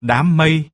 đám mây.